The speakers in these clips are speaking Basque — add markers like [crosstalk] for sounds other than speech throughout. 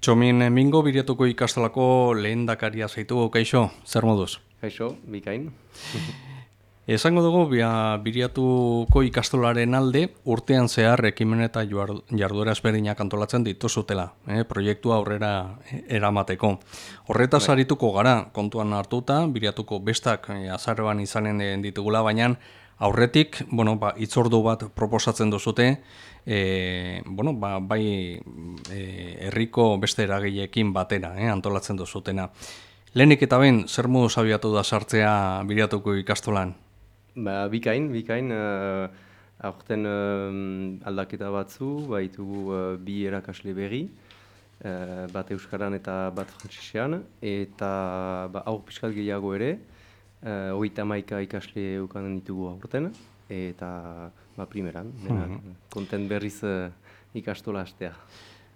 Txomin mingo biriatuko ikastolako lehen dakaria zaitu, kaixo, zer moduz? Kaixo, bikain. [laughs] Esango dugu, bia, biriatuko ikastolaren alde, urtean zehar ekimen eta jarduera ezberdinak antolatzen dituzutela, eh, proiektua aurrera eramateko. Horretaz bai. arituko gara, kontuan hartuta, biriatuko bestak eh, azarroan izanen ditugula, baina aurretik, bueno, ba, itzordu bat proposatzen duzute, e, bueno, ba, bai e, herriko beste eragileekin batera, eh, antolatzen duzutena. Lehenik eta ben, zer modu zabiatu da sartzea biriatuko ikastolan? Ba, bikain, bikain, uh, aurten uh, aldaketa batzu, baitugu uh, bi erakasle berri, uh, bat euskaran eta bat frantzisean, eta ba, aur piskal gehiago ere, uh, oita maika ikasle eukanen ditugu aurten, eta ba, primeran, dena, mm kontent berriz uh, ikastola astea.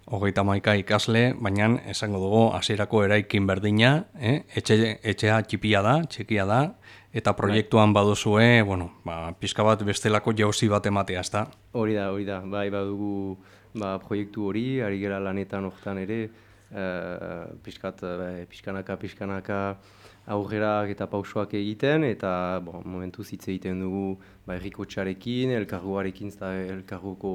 Hogeita maika ikasle, baina esango dugu hasierako eraikin berdina, eh? Etxe, etxea txipia da, txikia da, eta bai. proiektuan baduzue, bueno, ba, pixka bat bestelako jauzi bat ematea, ezta? Hori da, hori da, bai badugu ba, proiektu hori, ari gera lanetan hortan ere, uh, pixkat, uh, pixkanaka, pixkanaka, aurrerak eta pausoak egiten, eta bon, momentu zitze egiten dugu ba, erriko txarekin, elkargoarekin, eta elkargoko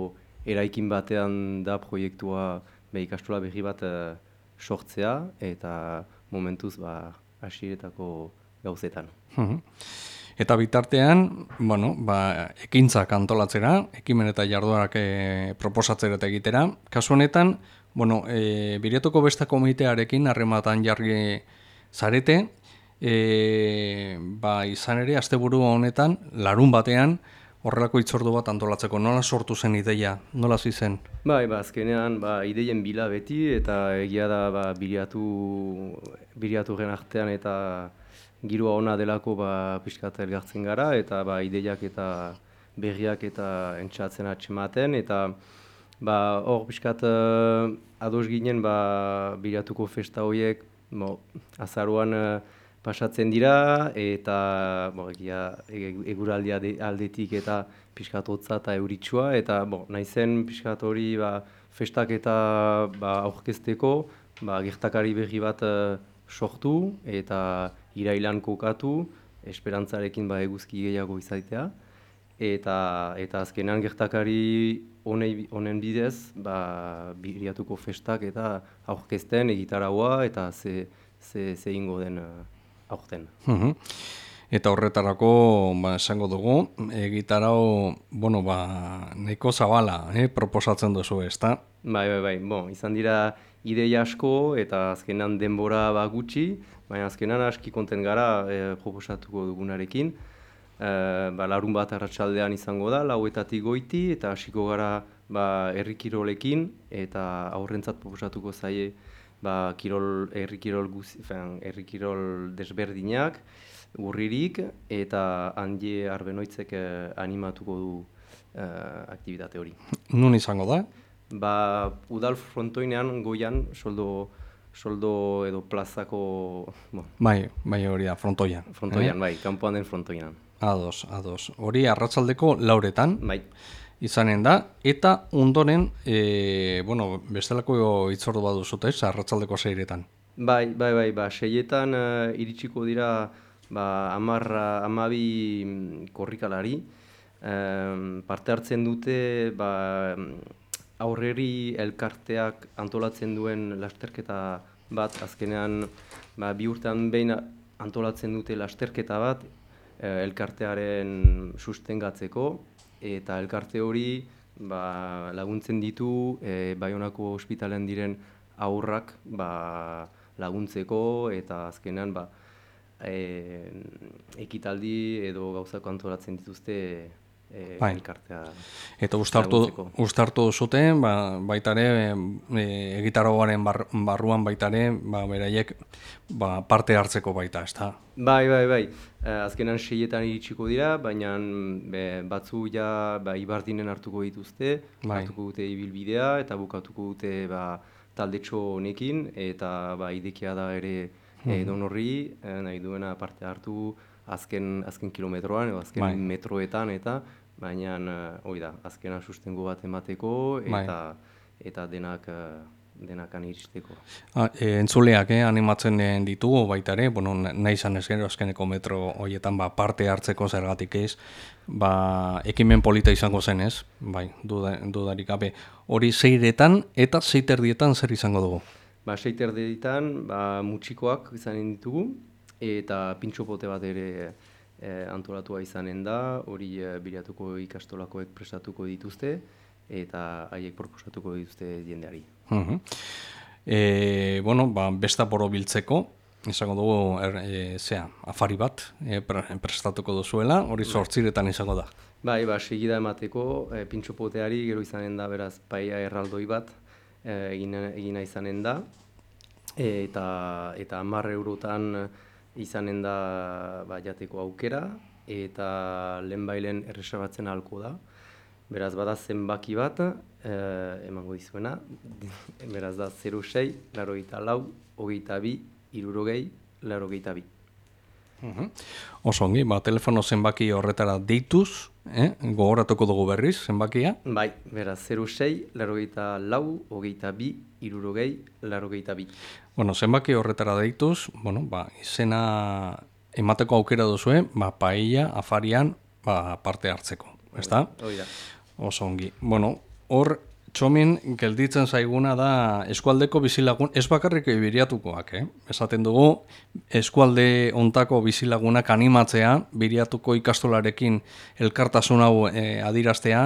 eraikin batean da proiektua ba, ikastola berri bat uh, sortzea, eta momentuz ba, asiretako gauzetan. Mhm. Eta bitartean, bueno, ba, ekintzak antolatzera, ekimen eta jarduarak e, proposatzera eta egitera. Kasu honetan, bueno, e, biretuko besta komitearekin harrematan jarri zarete, e, ba, izan ere, asteburu honetan, larun batean, horrelako itzordu bat antolatzeko, nola sortu zen ideia, nola zen? Bai, ba, azkenean, ba, ideien bila beti, eta egia da, ba, biriatu gen artean, eta girua ona delako, ba, pixkat elgartzen gara, eta, ba, ideiak eta berriak eta entxatzen atxematen, eta, ba, hor, pixkat, uh, ados ginen, ba, biriatuko festa horiek, bo, azaruan, uh, pasatzen dira eta bo, egia, eguraldia aldetik eta piskatotza eta euritsua eta bo, naizen piskat hori ba, festak eta ba, aurkezteko ba, gertakari berri bat uh, sortu eta irailan kokatu esperantzarekin ba, eguzki gehiago izaitea eta eta azkenan gertakari honen bidez ba, biriatuko festak eta aurkezten egitaragoa eta ze, ze, ze ingo den uh, aurten. Mhm. Eta horretarako, ba, esango dugu, egitarau, bueno, ba, neko zabala, eh, proposatzen duzu, ez da? Bai, bai, bai, bon, izan dira ideia asko eta azkenan denbora ba gutxi, baina azkenan aski konten gara eh, proposatuko dugunarekin. Eh, ba, larun bat arratsaldean izango da, lauetatik goiti, eta hasiko gara ba, errikirolekin, eta aurrentzat proposatuko zaie ba, kirol, erri kirol, kirol desberdinak, urririk, eta handi arbenoitzek eh, animatuko du eh, aktivitate hori. Nun izango da? Ba, udal frontoinean goian, soldo, soldo edo plazako... Bon. Bai, bai hori da, frontoian. Frontoian, eh? bai, kanpoan den frontoian. Ados, ados. Hori arratzaldeko lauretan. Bai izanen da, eta ondoren, e, bueno, bestelako itzordu badu zute, arratzaldeko seiretan. Bai, bai, bai, ba, seietan uh, iritsiko dira ba, amarra, amabi mm, korrikalari, um, parte hartzen dute ba, aurreri elkarteak antolatzen duen lasterketa bat, azkenean ba, bi urtean behin antolatzen dute lasterketa bat, elkartearen sustengatzeko, eta elkarte hori ba, laguntzen ditu e, Baionako ospitalean diren aurrak ba, laguntzeko eta azkenan ba, e, ekitaldi edo gauzako antolatzen dituzte e, bai. elkartea. Eta ustartu, ustartu zuten, ba, baita ere, e, egitaroaren barruan baita ere, ba, beraiek ba, parte hartzeko baita, ez da? Bai, bai, bai. E, azkenan seietan iritsiko dira, baina be, batzu ja ba, ibardinen hartuko dituzte, bai. hartuko dute ibilbidea, eta bukatuko dute ba, taldetxo honekin, eta ba, idekia da ere hmm. e, donorri, e, nahi duena parte hartu, azken, azken kilometroan, edo azken bai. metroetan, eta baina uh, da, azkena sustengo bat emateko, bai. eta, eta denak uh, denakan iristeko. Ah, e, entzuleak eh, animatzen eh, ditugu baita ere, bueno, na- nahi izan ez gero azkeneko metro horietan ba, parte hartzeko zergatik ez, ba, ekimen polita izango zen ez, bai, duda, dudarik gabe. Hori zeiretan eta zeiterdietan zer izango dugu? Ba, seiter ditan, ba, mutxikoak izanen ditugu, eta pintxopote bat ere e, antolatua izanen da, hori e, biriatuko ikastolakoek prestatuko dituzte, eta haiek proposatuko dituzte jendeari. Mhm. E, bueno, ba, besta boro biltzeko, izango dugu, er, e, zea, afari bat, e, pre- prestatuko duzuela, hori sortziretan izango da. Bai, ba, segida emateko e, pintxopoteari gero izanen da beraz paia erraldoi bat egina, egina izanen da eta eta 10 eurotan izanen da ba, jateko aukera eta lehenbailen erreserbatzen ahalko da. Beraz bada zenbaki bat e, emango dizuena, [laughs] beraz da 06, larogeita lau, hogeita bi, irurogei, larogeita bi. Mhm. Oso ongi, ba, telefono zenbaki horretara deituz, eh? gogoratuko dugu berriz, zenbakia. Bai, beraz 06, larogeita lau, hogeita bi, irurogei, larogeita bi. Bueno, zenbaki horretara deituz, bueno, ba, izena emateko aukera duzue, ba, paella, afarian, ba, parte hartzeko, ezta? Hoi da. Oso ongi. Bueno, hor, txomin gelditzen zaiguna da eskualdeko bizilagun, ez bakarrik biriatukoak, eh? Esaten dugu, eskualde ontako bizilagunak animatzea, biriatuko ikastolarekin elkartasun hau eh, adiraztea,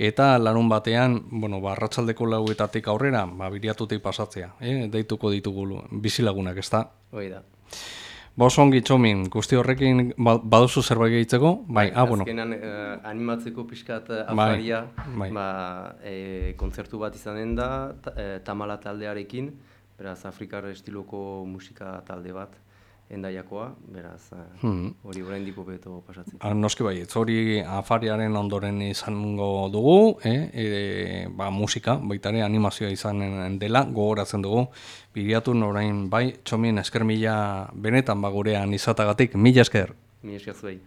eta larun batean, bueno, ba, arratsaldeko lauetatik aurrera, ba, biriatutik pasatzea, eh? deituko ditugu bizilagunak, ez da? Hoi da. Ba, oso ongi txomin, guzti horrekin ba, baduzu zerbait gehitzeko? Bai, ah, bueno. Azkenan eh, animatzeko pixkat eh, Bai, afaria, bai. ba, eh, kontzertu bat izanen da, ta, eh, tamala taldearekin, beraz Afrikar estiloko musika talde bat, endaiakoa, beraz eh, Hmm. hori oraindik hobeto pasatzen. Ah, Noski bai, hori afariaren ondoren izango dugu, eh? e, ba, musika, baita ere animazioa izanen dela, gogoratzen dugu, biriatu orain bai, txomien esker mila benetan ba gurean izatagatik, mila esker. Mi esker zuei.